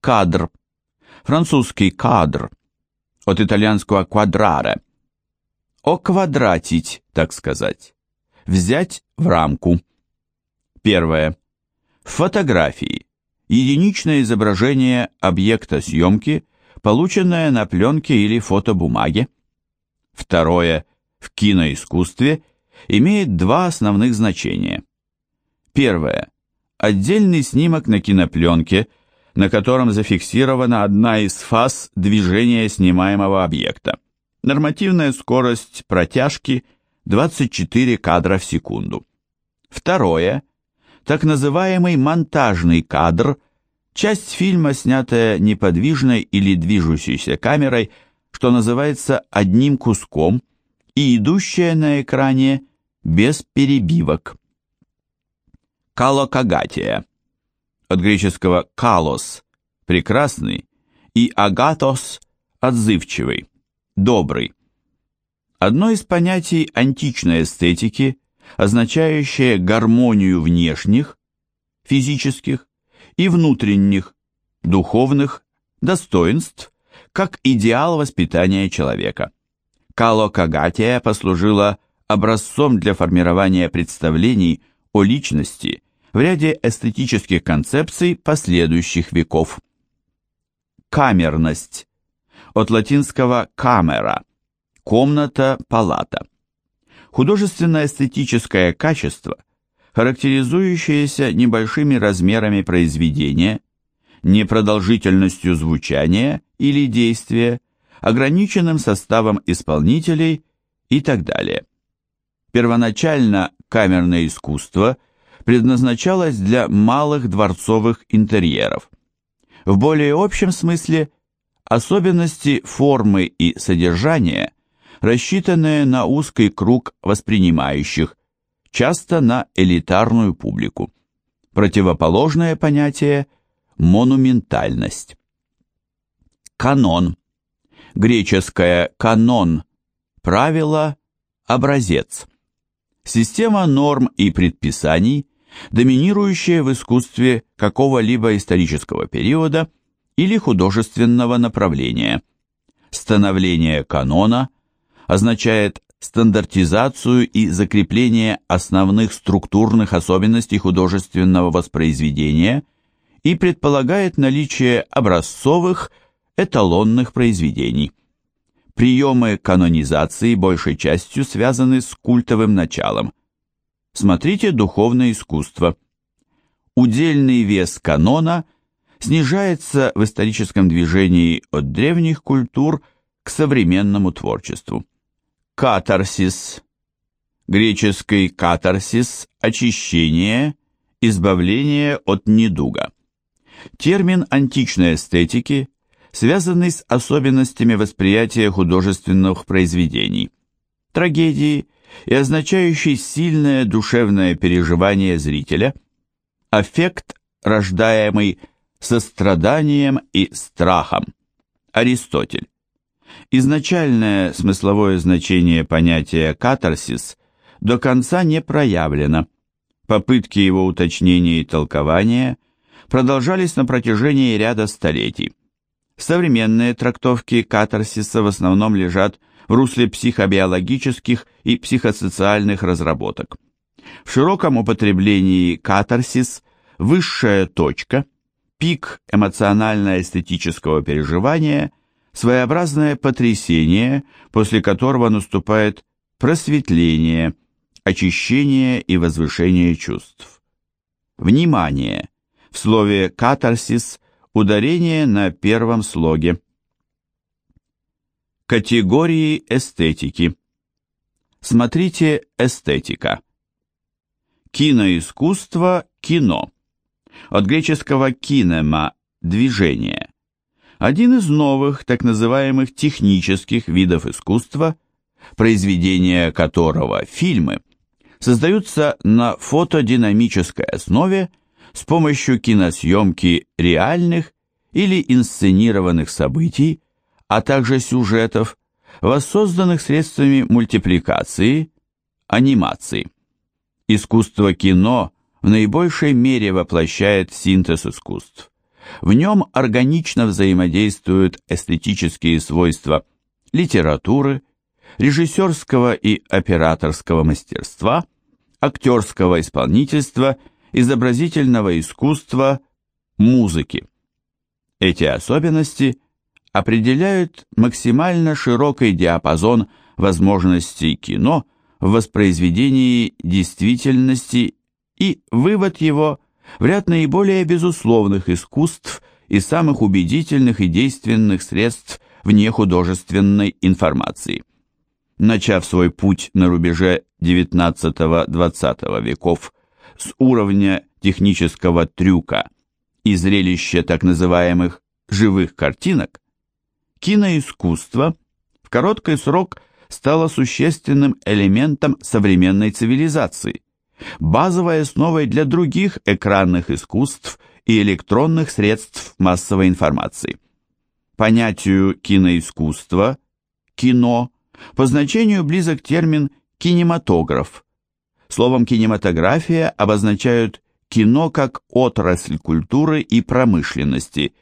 Кадр. Французский кадр. От итальянского квадраре. Оквадратить, так сказать. Взять в рамку. Первое. Фотографии. Единичное изображение объекта съемки, полученное на пленке или фотобумаге. Второе. В киноискусстве имеет два основных значения. Первое. Отдельный снимок на кинопленке, на котором зафиксирована одна из фаз движения снимаемого объекта. Нормативная скорость протяжки 24 кадра в секунду. Второе – так называемый монтажный кадр, часть фильма, снятая неподвижной или движущейся камерой, что называется одним куском, и идущая на экране без перебивок. Калокагатия. От греческого «калос» – прекрасный, и «агатос» – отзывчивый, добрый. Одно из понятий античной эстетики – означающее гармонию внешних, физических и внутренних, духовных достоинств, как идеал воспитания человека. Калокагатия послужила образцом для формирования представлений о личности в ряде эстетических концепций последующих веков. Камерность. От латинского «камера» – комната, палата. Художественно-эстетическое качество, характеризующееся небольшими размерами произведения, непродолжительностью звучания или действия, ограниченным составом исполнителей и так далее. Первоначально камерное искусство предназначалось для малых дворцовых интерьеров. В более общем смысле особенности формы и содержания рассчитанные на узкий круг воспринимающих, часто на элитарную публику. Противоположное понятие – монументальность. Канон. Греческое «канон» – правило, образец. Система норм и предписаний, доминирующая в искусстве какого-либо исторического периода или художественного направления. Становление канона означает стандартизацию и закрепление основных структурных особенностей художественного воспроизведения и предполагает наличие образцовых эталонных произведений. Приемы канонизации большей частью связаны с культовым началом. Смотрите духовное искусство. Удельный вес канона снижается в историческом движении от древних культур к современному творчеству. Катарсис. Греческий катарсис – очищение, избавление от недуга. Термин античной эстетики, связанный с особенностями восприятия художественных произведений, трагедии и означающий сильное душевное переживание зрителя, аффект, рождаемый состраданием и страхом. Аристотель. Изначальное смысловое значение понятия «катарсис» до конца не проявлено. Попытки его уточнения и толкования продолжались на протяжении ряда столетий. Современные трактовки катарсиса в основном лежат в русле психобиологических и психосоциальных разработок. В широком употреблении катарсис – высшая точка, пик эмоционально-эстетического переживания – своеобразное потрясение, после которого наступает просветление, очищение и возвышение чувств. Внимание! В слове «катарсис» ударение на первом слоге. Категории эстетики. Смотрите «эстетика». Киноискусство – кино. От греческого «кинема» – движение один из новых, так называемых технических видов искусства, произведения которого, фильмы, создаются на фотодинамической основе с помощью киносъемки реальных или инсценированных событий, а также сюжетов, воссозданных средствами мультипликации, анимации. Искусство кино в наибольшей мере воплощает синтез искусств. В нем органично взаимодействуют эстетические свойства литературы, режиссерского и операторского мастерства, актерского исполнительства, изобразительного искусства, музыки. Эти особенности определяют максимально широкий диапазон возможностей кино в воспроизведении действительности и вывод его в ряд наиболее безусловных искусств и самых убедительных и действенных средств вне художественной информации. Начав свой путь на рубеже XIX-XX веков с уровня технического трюка и зрелища так называемых живых картинок, киноискусство в короткий срок стало существенным элементом современной цивилизации, базовой основой для других экранных искусств и электронных средств массовой информации. Понятию киноискусства, кино, по значению близок термин кинематограф. Словом кинематография обозначают кино как отрасль культуры и промышленности,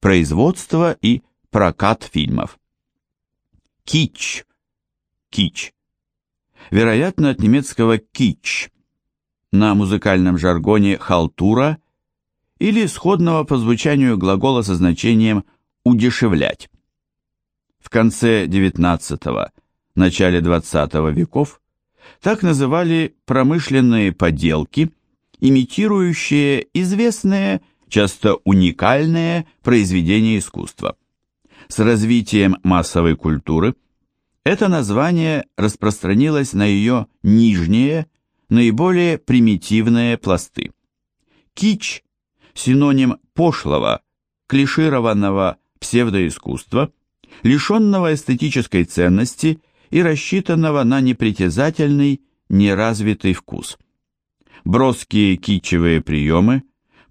производство и прокат фильмов. Кич. Кич. Вероятно, от немецкого кич. На музыкальном жаргоне халтура или сходного по звучанию глагола со значением удешевлять. В конце XIX – начале XX веков так называли промышленные поделки, имитирующие известные, часто уникальные произведения искусства. С развитием массовой культуры это название распространилось на ее нижние, наиболее примитивные пласты. Кич – синоним пошлого, клишированного псевдоискусства, лишенного эстетической ценности и рассчитанного на непритязательный, неразвитый вкус. Броские кичевые приемы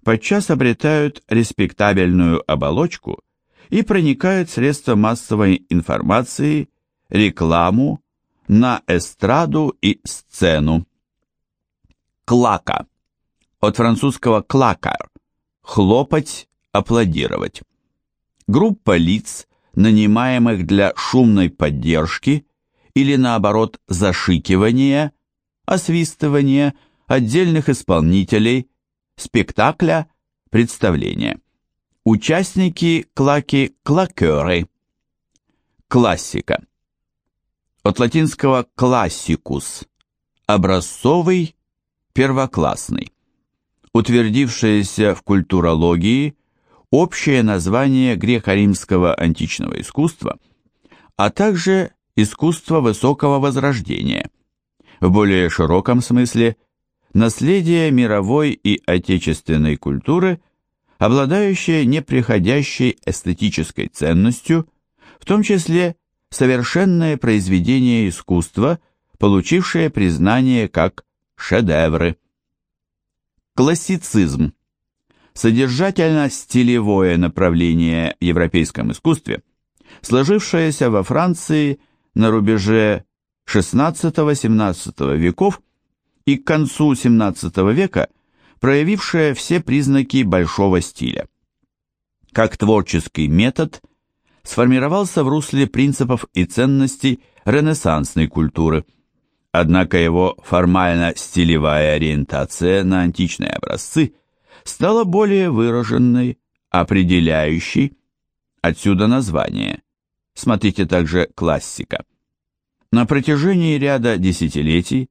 подчас обретают респектабельную оболочку и проникают средства массовой информации, рекламу, на эстраду и сцену. Клака. От французского клакар – хлопать, аплодировать. Группа лиц, нанимаемых для шумной поддержки или наоборот зашикивания, освистывания отдельных исполнителей, спектакля, представления. Участники клаки-клакеры. Классика. От латинского «классикус» – образцовый, первоклассный. Утвердившееся в культурологии общее название греко-римского античного искусства, а также искусства высокого возрождения. В более широком смысле – наследие мировой и отечественной культуры – обладающее неприходящей эстетической ценностью, в том числе совершенное произведение искусства, получившее признание как шедевры. Классицизм. Содержательно-стилевое направление в европейском искусстве, сложившееся во Франции на рубеже XVI-XVII веков и к концу XVII века – проявившая все признаки большого стиля. Как творческий метод сформировался в русле принципов и ценностей ренессансной культуры, однако его формально-стилевая ориентация на античные образцы стала более выраженной, определяющей, отсюда название. Смотрите также классика. На протяжении ряда десятилетий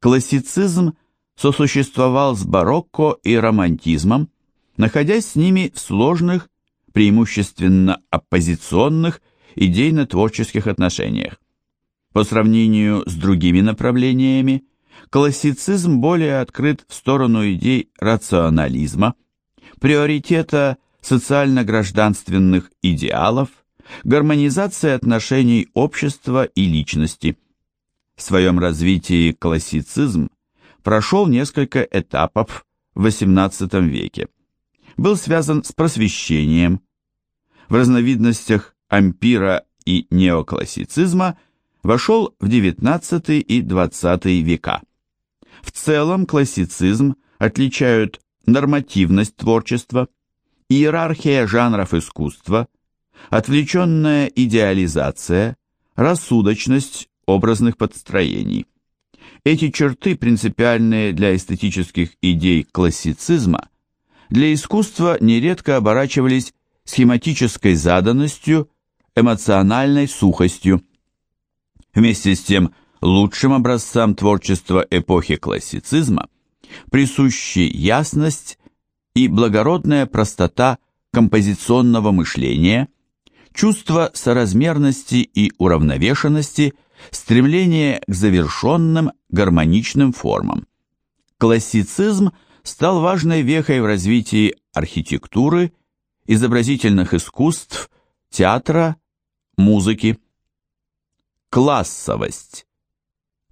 классицизм – сосуществовал с барокко и романтизмом, находясь с ними в сложных, преимущественно оппозиционных идейно-творческих отношениях. По сравнению с другими направлениями, классицизм более открыт в сторону идей рационализма, приоритета социально-гражданственных идеалов, гармонизации отношений общества и личности. В своем развитии классицизм прошел несколько этапов в XVIII веке. Был связан с просвещением. В разновидностях ампира и неоклассицизма вошел в XIX и XX века. В целом классицизм отличают нормативность творчества, иерархия жанров искусства, отвлеченная идеализация, рассудочность образных подстроений. Эти черты, принципиальные для эстетических идей классицизма, для искусства нередко оборачивались схематической заданностью, эмоциональной сухостью. Вместе с тем, лучшим образцам творчества эпохи классицизма присущи ясность и благородная простота композиционного мышления, чувство соразмерности и уравновешенности, стремление к завершенным гармоничным формам. Классицизм стал важной вехой в развитии архитектуры, изобразительных искусств, театра, музыки. Классовость.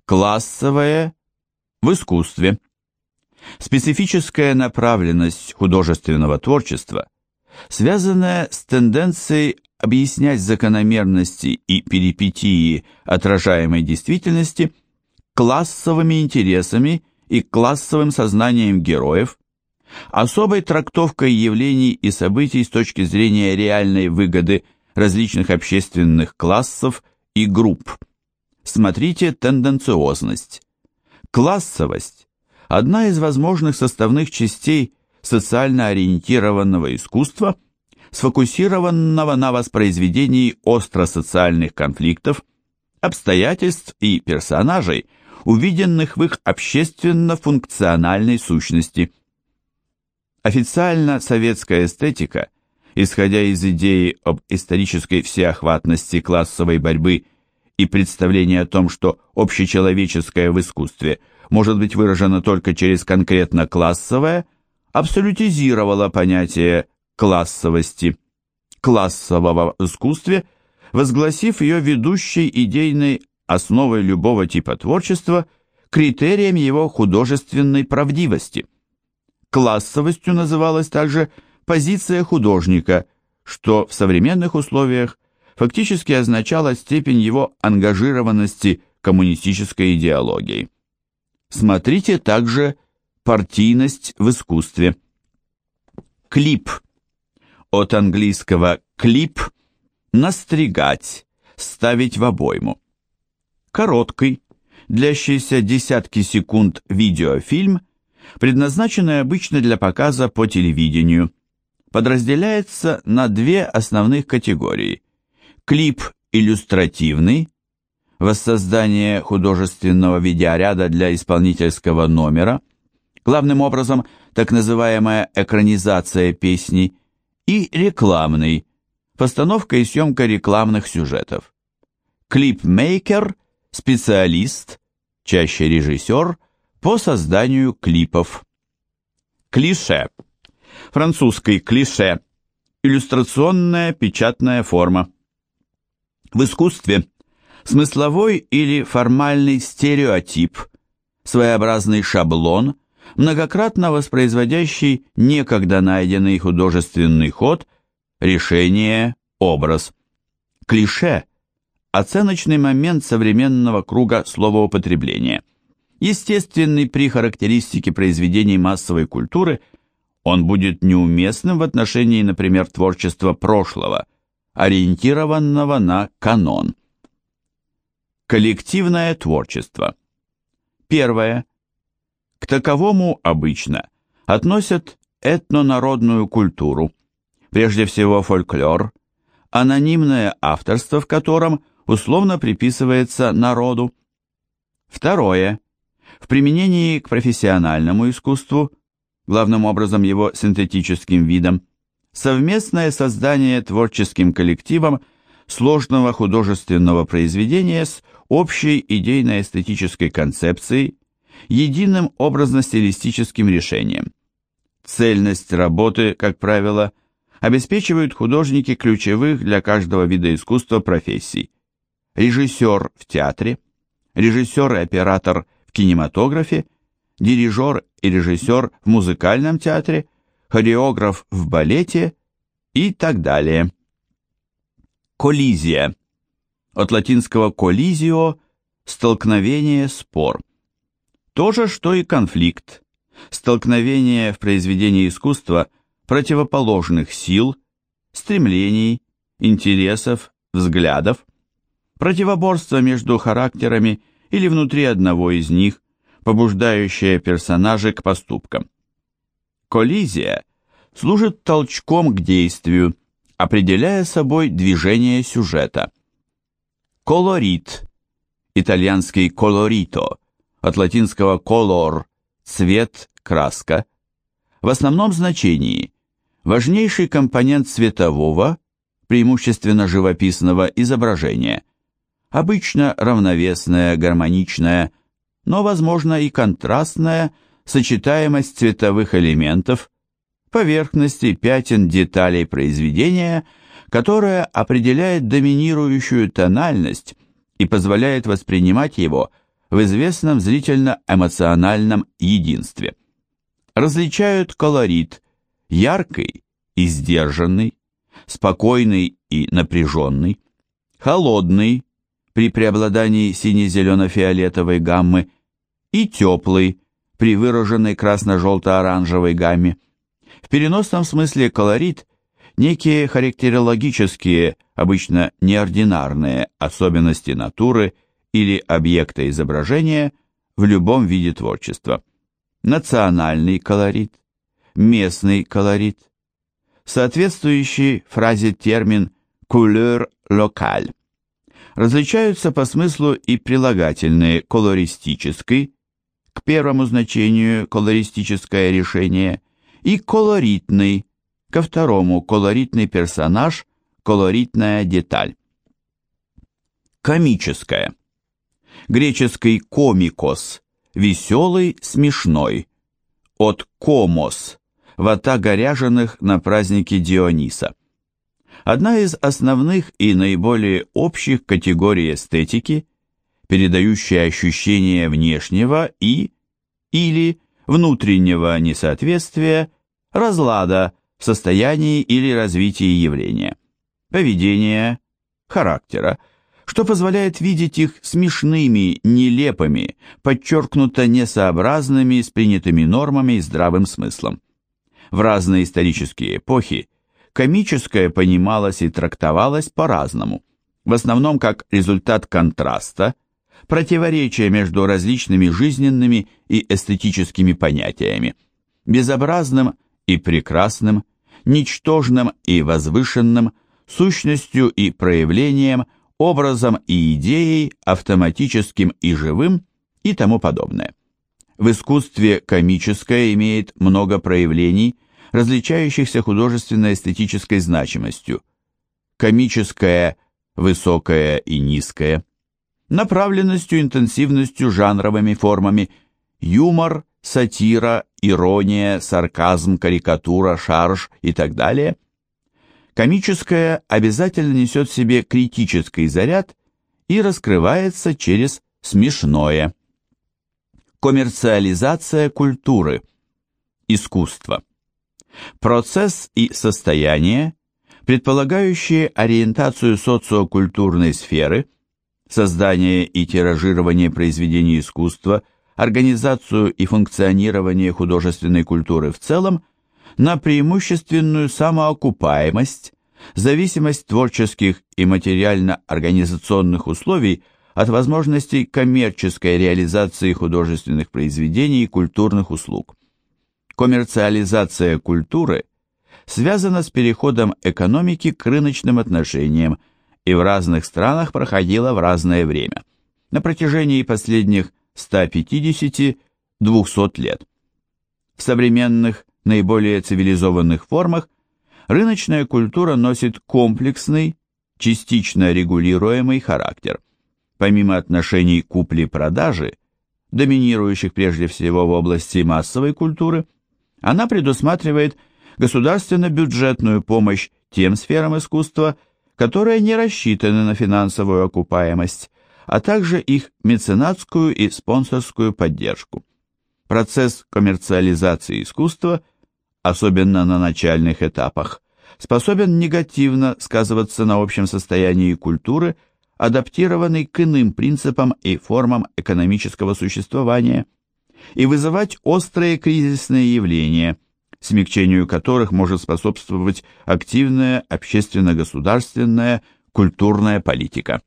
Классовое в искусстве. Специфическая направленность художественного творчества, связанная с тенденцией объяснять закономерности и перипетии отражаемой действительности классовыми интересами и классовым сознанием героев, особой трактовкой явлений и событий с точки зрения реальной выгоды различных общественных классов и групп. Смотрите тенденциозность. Классовость – одна из возможных составных частей социально ориентированного искусства, сфокусированного на воспроизведении остро-социальных конфликтов, обстоятельств и персонажей, увиденных в их общественно-функциональной сущности. Официально советская эстетика, исходя из идеи об исторической всеохватности классовой борьбы и представления о том, что общечеловеческое в искусстве может быть выражено только через конкретно классовое, абсолютизировала понятие классовости, классового искусстве, возгласив ее ведущей идейной основой любого типа творчества, критерием его художественной правдивости. Классовостью называлась также позиция художника, что в современных условиях фактически означало степень его ангажированности коммунистической идеологией. Смотрите также партийность в искусстве. Клип. От английского клип – настригать, ставить в обойму короткий, длящийся десятки секунд видеофильм, предназначенный обычно для показа по телевидению, подразделяется на две основных категории. Клип иллюстративный, воссоздание художественного видеоряда для исполнительского номера, главным образом так называемая экранизация песни, и рекламный, постановка и съемка рекламных сюжетов. Клипмейкер специалист, чаще режиссер, по созданию клипов. Клише. Французский клише. Иллюстрационная печатная форма. В искусстве смысловой или формальный стереотип, своеобразный шаблон, многократно воспроизводящий некогда найденный художественный ход, решение, образ. Клише – оценочный момент современного круга словоупотребления. Естественный при характеристике произведений массовой культуры, он будет неуместным в отношении, например, творчества прошлого, ориентированного на канон. Коллективное творчество. Первое. К таковому обычно относят этнонародную культуру, прежде всего фольклор, анонимное авторство в котором – условно приписывается народу. Второе. В применении к профессиональному искусству, главным образом его синтетическим видом, совместное создание творческим коллективом сложного художественного произведения с общей идейно-эстетической концепцией, единым образно-стилистическим решением. Цельность работы, как правило, обеспечивают художники ключевых для каждого вида искусства профессий режиссер в театре, режиссер и оператор в кинематографе, дирижер и режиссер в музыкальном театре, хореограф в балете и так далее. Коллизия. От латинского «коллизио» – столкновение, спор. То же, что и конфликт. столкновение в произведении искусства противоположных сил, стремлений, интересов, взглядов, противоборство между характерами или внутри одного из них, побуждающее персонажей к поступкам. Коллизия служит толчком к действию, определяя собой движение сюжета. Колорит, итальянский колорито, от латинского color – цвет, краска, в основном значении. Важнейший компонент цветового, преимущественно живописного изображения, обычно равновесная, гармоничная, но, возможно, и контрастная сочетаемость цветовых элементов, поверхности, пятен, деталей произведения, которая определяет доминирующую тональность и позволяет воспринимать его в известном зрительно-эмоциональном единстве. Различают колорит яркий и сдержанный, спокойный и напряженный, холодный при преобладании сине-зелено-фиолетовой гаммы и теплый при выраженной красно-желто-оранжевой гамме. В переносном смысле колорит – некие характерологические, обычно неординарные особенности натуры или объекта изображения в любом виде творчества. Национальный колорит, местный колорит, соответствующий фразе термин «couleur locale». Различаются по смыслу и прилагательные колористический, к первому значению колористическое решение, и колоритный, ко второму колоритный персонаж, колоритная деталь. Комическое. Греческий комикос, веселый, смешной. От комос, ватага ряженых на празднике Диониса. Одна из основных и наиболее общих категорий эстетики, передающая ощущение внешнего и или внутреннего несоответствия, разлада в состоянии или развитии явления, поведения, характера, что позволяет видеть их смешными, нелепыми, подчеркнуто несообразными с принятыми нормами и здравым смыслом. В разные исторические эпохи комическое понималось и трактовалось по-разному, в основном как результат контраста, противоречия между различными жизненными и эстетическими понятиями, безобразным и прекрасным, ничтожным и возвышенным, сущностью и проявлением, образом и идеей, автоматическим и живым и тому подобное. В искусстве комическое имеет много проявлений, различающихся художественно-эстетической значимостью. Комическое, высокое и низкое, направленностью, интенсивностью, жанровыми формами, юмор, сатира, ирония, сарказм, карикатура, шарж и так далее. Комическое обязательно несет в себе критический заряд и раскрывается через смешное коммерциализация культуры, искусство. Процесс и состояние, предполагающие ориентацию социокультурной сферы, создание и тиражирование произведений искусства, организацию и функционирование художественной культуры в целом на преимущественную самоокупаемость, зависимость творческих и материально-организационных условий – от возможностей коммерческой реализации художественных произведений и культурных услуг. Коммерциализация культуры связана с переходом экономики к рыночным отношениям и в разных странах проходила в разное время, на протяжении последних 150-200 лет. В современных, наиболее цивилизованных формах рыночная культура носит комплексный, частично регулируемый характер – помимо отношений купли-продажи, доминирующих прежде всего в области массовой культуры, она предусматривает государственно-бюджетную помощь тем сферам искусства, которые не рассчитаны на финансовую окупаемость, а также их меценатскую и спонсорскую поддержку. Процесс коммерциализации искусства, особенно на начальных этапах, способен негативно сказываться на общем состоянии культуры – адаптированный к иным принципам и формам экономического существования. и вызывать острые кризисные явления, смягчению которых может способствовать активная общественно-государственная культурная политика.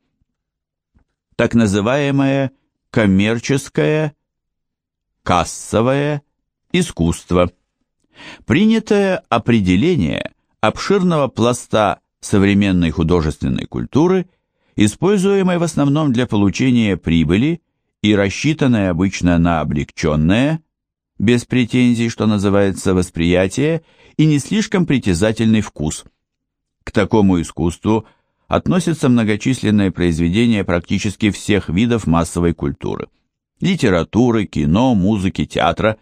Так называемое коммерческое, кассовое искусство. Принятое определение обширного пласта современной художественной культуры, используемой в основном для получения прибыли и рассчитанной обычно на облегченное, без претензий, что называется, восприятие и не слишком притязательный вкус. К такому искусству относятся многочисленные произведения практически всех видов массовой культуры. Литературы, кино, музыки, театра,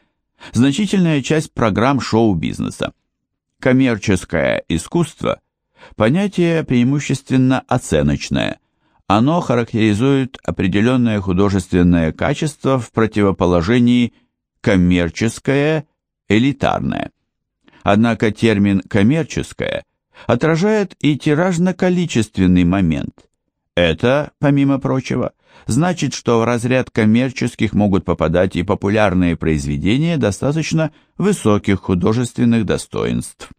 значительная часть программ шоу-бизнеса. Коммерческое искусство – понятие преимущественно оценочное. Оно характеризует определенное художественное качество в противоположении коммерческое – элитарное. Однако термин «коммерческое» отражает и тиражно-количественный момент. Это, помимо прочего, значит, что в разряд коммерческих могут попадать и популярные произведения достаточно высоких художественных достоинств.